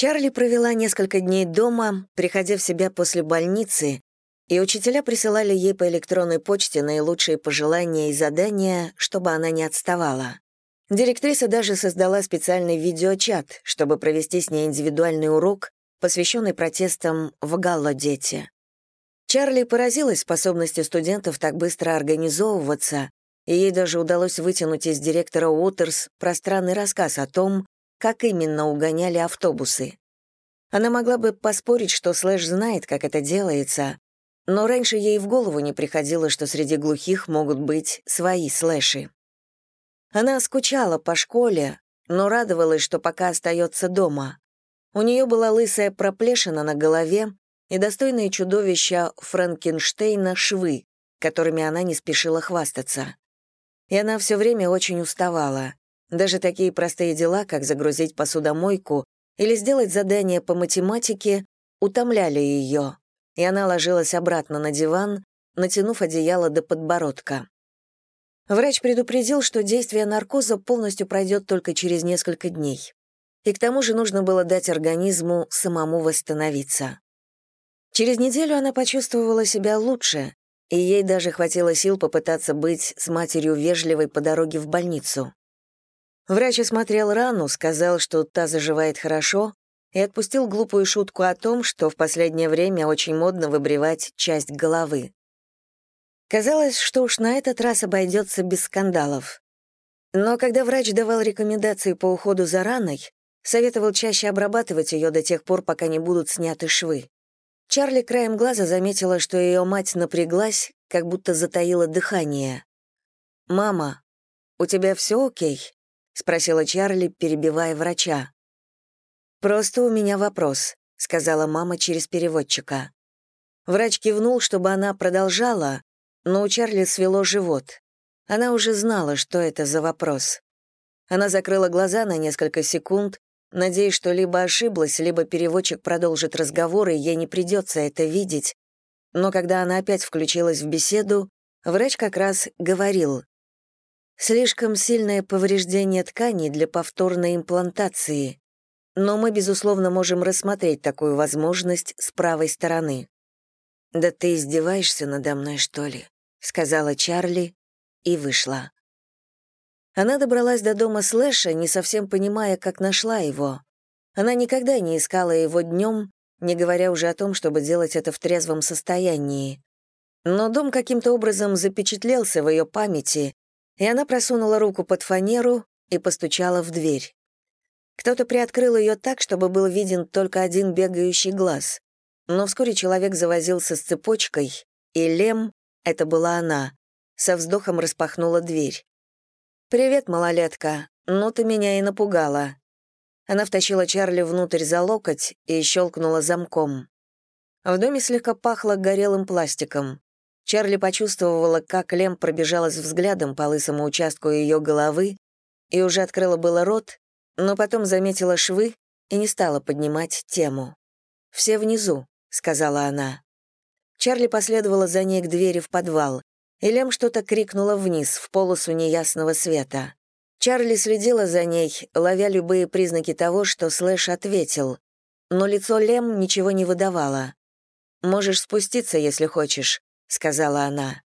Чарли провела несколько дней дома, приходя в себя после больницы, и учителя присылали ей по электронной почте наилучшие пожелания и задания, чтобы она не отставала. Директриса даже создала специальный видеочат, чтобы провести с ней индивидуальный урок, посвященный протестам в Галло-Дете. Чарли поразилась способностью студентов так быстро организовываться, и ей даже удалось вытянуть из директора Уотерс пространный рассказ о том, как именно угоняли автобусы. Она могла бы поспорить, что Слэш знает, как это делается, но раньше ей в голову не приходило, что среди глухих могут быть свои Слэши. Она скучала по школе, но радовалась, что пока остается дома. У нее была лысая проплешина на голове и достойные чудовища Франкенштейна швы, которыми она не спешила хвастаться. И она все время очень уставала. Даже такие простые дела, как загрузить посудомойку или сделать задание по математике, утомляли ее, и она ложилась обратно на диван, натянув одеяло до подбородка. Врач предупредил, что действие наркоза полностью пройдет только через несколько дней. И к тому же нужно было дать организму самому восстановиться. Через неделю она почувствовала себя лучше, и ей даже хватило сил попытаться быть с матерью вежливой по дороге в больницу. Врач осмотрел рану, сказал, что та заживает хорошо, и отпустил глупую шутку о том, что в последнее время очень модно выбривать часть головы. Казалось, что уж на этот раз обойдется без скандалов. Но когда врач давал рекомендации по уходу за раной, советовал чаще обрабатывать ее до тех пор, пока не будут сняты швы. Чарли краем глаза заметила, что ее мать напряглась, как будто затаила дыхание. «Мама, у тебя все окей?» — спросила Чарли, перебивая врача. «Просто у меня вопрос», — сказала мама через переводчика. Врач кивнул, чтобы она продолжала, но у Чарли свело живот. Она уже знала, что это за вопрос. Она закрыла глаза на несколько секунд, надеясь, что либо ошиблась, либо переводчик продолжит разговор, и ей не придется это видеть. Но когда она опять включилась в беседу, врач как раз говорил. «Слишком сильное повреждение тканей для повторной имплантации, но мы, безусловно, можем рассмотреть такую возможность с правой стороны». «Да ты издеваешься надо мной, что ли?» — сказала Чарли и вышла. Она добралась до дома Слэша, не совсем понимая, как нашла его. Она никогда не искала его днем, не говоря уже о том, чтобы делать это в трезвом состоянии. Но дом каким-то образом запечатлелся в ее памяти, и она просунула руку под фанеру и постучала в дверь. Кто-то приоткрыл ее так, чтобы был виден только один бегающий глаз. Но вскоре человек завозился с цепочкой, и Лем, это была она, со вздохом распахнула дверь. «Привет, малолетка. Ну ты меня и напугала». Она втащила Чарли внутрь за локоть и щелкнула замком. В доме слегка пахло горелым пластиком. Чарли почувствовала, как Лем пробежалась взглядом по лысому участку ее головы и уже открыла было рот, но потом заметила швы и не стала поднимать тему. «Все внизу», — сказала она. Чарли последовала за ней к двери в подвал, и Лем что-то крикнула вниз, в полосу неясного света. Чарли следила за ней, ловя любые признаки того, что Слэш ответил, но лицо Лем ничего не выдавало. «Можешь спуститься, если хочешь», — сказала она.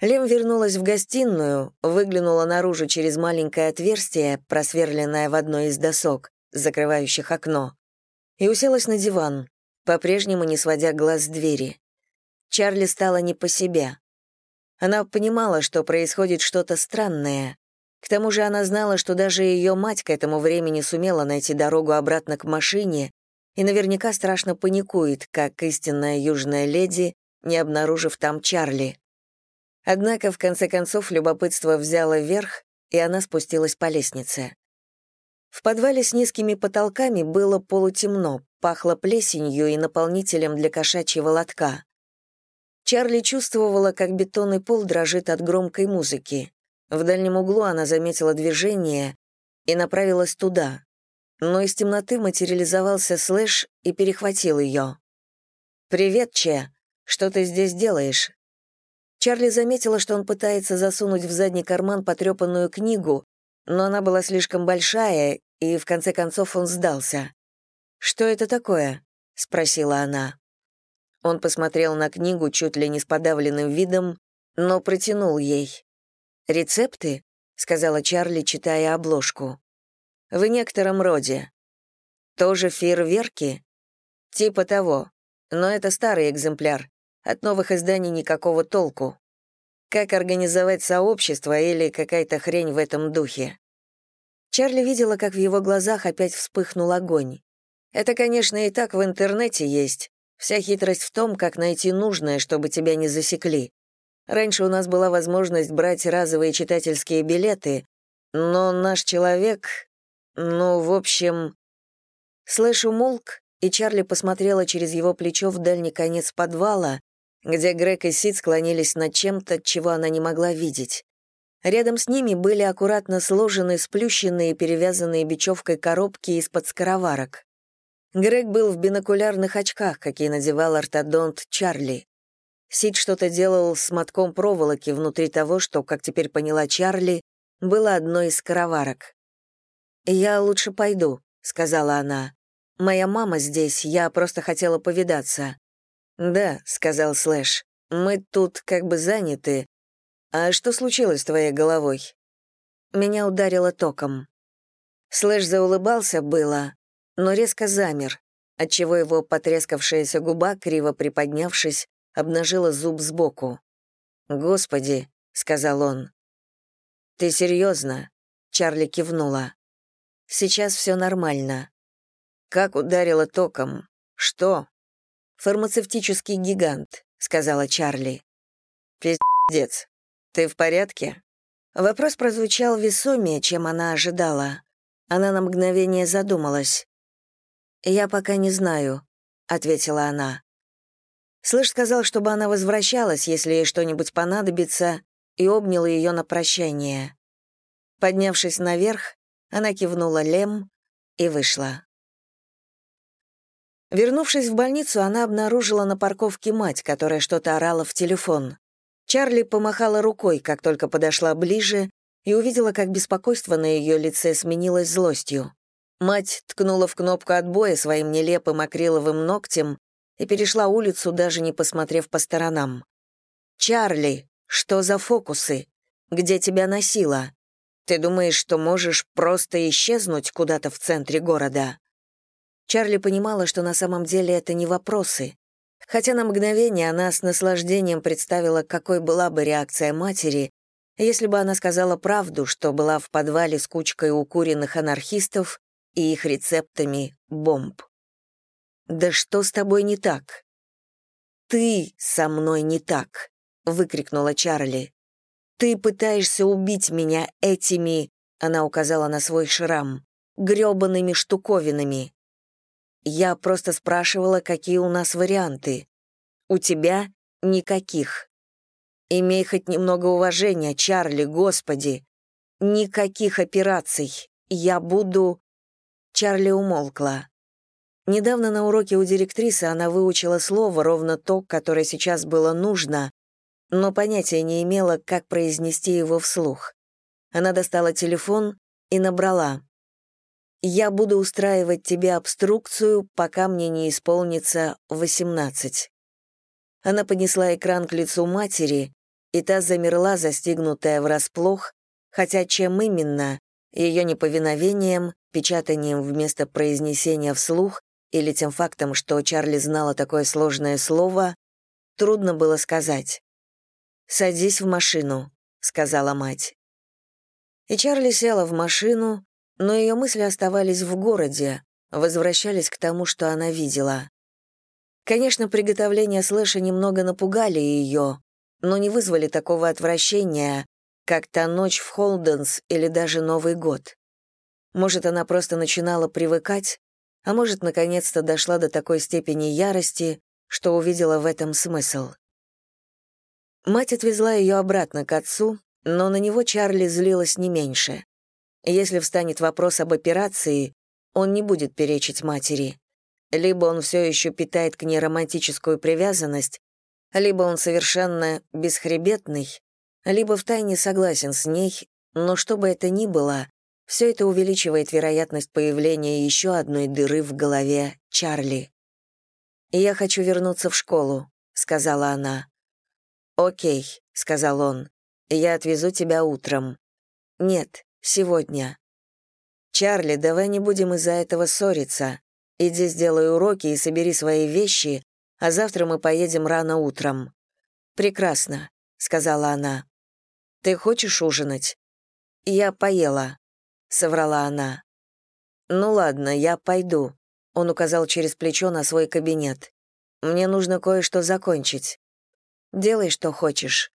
Лем вернулась в гостиную, выглянула наружу через маленькое отверстие, просверленное в одной из досок, закрывающих окно, и уселась на диван, по-прежнему не сводя глаз с двери. Чарли стала не по себе. Она понимала, что происходит что-то странное. К тому же она знала, что даже ее мать к этому времени сумела найти дорогу обратно к машине и наверняка страшно паникует, как истинная южная леди, не обнаружив там Чарли. Однако, в конце концов, любопытство взяло верх, и она спустилась по лестнице. В подвале с низкими потолками было полутемно, пахло плесенью и наполнителем для кошачьего лотка. Чарли чувствовала, как бетонный пол дрожит от громкой музыки. В дальнем углу она заметила движение и направилась туда. Но из темноты материализовался Слэш и перехватил ее. «Привет, Че. Что ты здесь делаешь?» Чарли заметила, что он пытается засунуть в задний карман потрепанную книгу, но она была слишком большая, и в конце концов он сдался. «Что это такое?» — спросила она. Он посмотрел на книгу чуть ли не с подавленным видом, но протянул ей. «Рецепты?» — сказала Чарли, читая обложку. «В некотором роде. Тоже фейерверки?» «Типа того. Но это старый экземпляр. От новых изданий никакого толку. Как организовать сообщество или какая-то хрень в этом духе?» Чарли видела, как в его глазах опять вспыхнул огонь. Это, конечно, и так в интернете есть. Вся хитрость в том, как найти нужное, чтобы тебя не засекли. Раньше у нас была возможность брать разовые читательские билеты, но наш человек... Ну, в общем... Слэш умолк, и Чарли посмотрела через его плечо в дальний конец подвала, где Грег и Сид склонились над чем-то, чего она не могла видеть. Рядом с ними были аккуратно сложены сплющенные перевязанные бечевкой коробки из-под скороварок. Грег был в бинокулярных очках, какие надевал ортодонт Чарли. Сид что-то делал с мотком проволоки внутри того, что, как теперь поняла Чарли, было одной из скороварок. «Я лучше пойду», — сказала она. «Моя мама здесь, я просто хотела повидаться». «Да», — сказал Слэш, — «мы тут как бы заняты, «А что случилось с твоей головой?» Меня ударило током. Слэш заулыбался было, но резко замер, отчего его потрескавшаяся губа, криво приподнявшись, обнажила зуб сбоку. «Господи», — сказал он. «Ты серьезно?» — Чарли кивнула. «Сейчас все нормально». «Как ударило током? Что?» «Фармацевтический гигант», — сказала Чарли. «Пиздец. «Ты в порядке?» Вопрос прозвучал весомее, чем она ожидала. Она на мгновение задумалась. «Я пока не знаю», — ответила она. Слышь сказал, чтобы она возвращалась, если ей что-нибудь понадобится, и обнял ее на прощание. Поднявшись наверх, она кивнула Лем и вышла. Вернувшись в больницу, она обнаружила на парковке мать, которая что-то орала в телефон. Чарли помахала рукой, как только подошла ближе, и увидела, как беспокойство на ее лице сменилось злостью. Мать ткнула в кнопку отбоя своим нелепым акриловым ногтем и перешла улицу, даже не посмотрев по сторонам. «Чарли, что за фокусы? Где тебя носило? Ты думаешь, что можешь просто исчезнуть куда-то в центре города?» Чарли понимала, что на самом деле это не вопросы хотя на мгновение она с наслаждением представила, какой была бы реакция матери, если бы она сказала правду, что была в подвале с кучкой укуренных анархистов и их рецептами бомб. «Да что с тобой не так?» «Ты со мной не так», — выкрикнула Чарли. «Ты пытаешься убить меня этими...» — она указала на свой шрам. «грёбаными штуковинами. Я просто спрашивала, какие у нас варианты. У тебя никаких. Имей хоть немного уважения, Чарли, господи. Никаких операций. Я буду... Чарли умолкла. Недавно на уроке у директрисы она выучила слово, ровно то, которое сейчас было нужно, но понятия не имела, как произнести его вслух. Она достала телефон и набрала. Я буду устраивать тебе обструкцию, пока мне не исполнится 18. Она поднесла экран к лицу матери, и та замерла, застигнутая врасплох, хотя чем именно, ее неповиновением, печатанием вместо произнесения вслух или тем фактом, что Чарли знала такое сложное слово, трудно было сказать. «Садись в машину», — сказала мать. И Чарли села в машину, но ее мысли оставались в городе, возвращались к тому, что она видела. Конечно, приготовления слэша немного напугали ее, но не вызвали такого отвращения, как та ночь в Холденс или даже Новый год. Может, она просто начинала привыкать, а может, наконец-то дошла до такой степени ярости, что увидела в этом смысл. Мать отвезла ее обратно к отцу, но на него Чарли злилась не меньше. Если встанет вопрос об операции, он не будет перечить матери. Либо он все еще питает к ней романтическую привязанность, либо он совершенно бесхребетный, либо втайне согласен с ней, но что бы это ни было, Все это увеличивает вероятность появления еще одной дыры в голове Чарли. «Я хочу вернуться в школу», — сказала она. «Окей», — сказал он, — «я отвезу тебя утром». «Нет, сегодня». «Чарли, давай не будем из-за этого ссориться. Иди сделай уроки и собери свои вещи, а завтра мы поедем рано утром». «Прекрасно», — сказала она. «Ты хочешь ужинать?» «Я поела», — соврала она. «Ну ладно, я пойду», — он указал через плечо на свой кабинет. «Мне нужно кое-что закончить. Делай, что хочешь.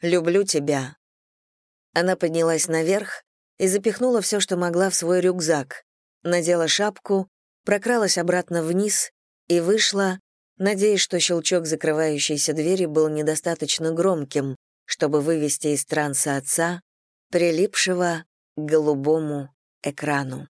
Люблю тебя». Она поднялась наверх и запихнула все, что могла в свой рюкзак, надела шапку, прокралась обратно вниз и вышла, надеясь, что щелчок закрывающейся двери был недостаточно громким, чтобы вывести из транса отца, прилипшего к голубому экрану.